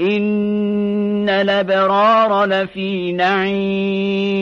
إن الأبرار لفي نعيم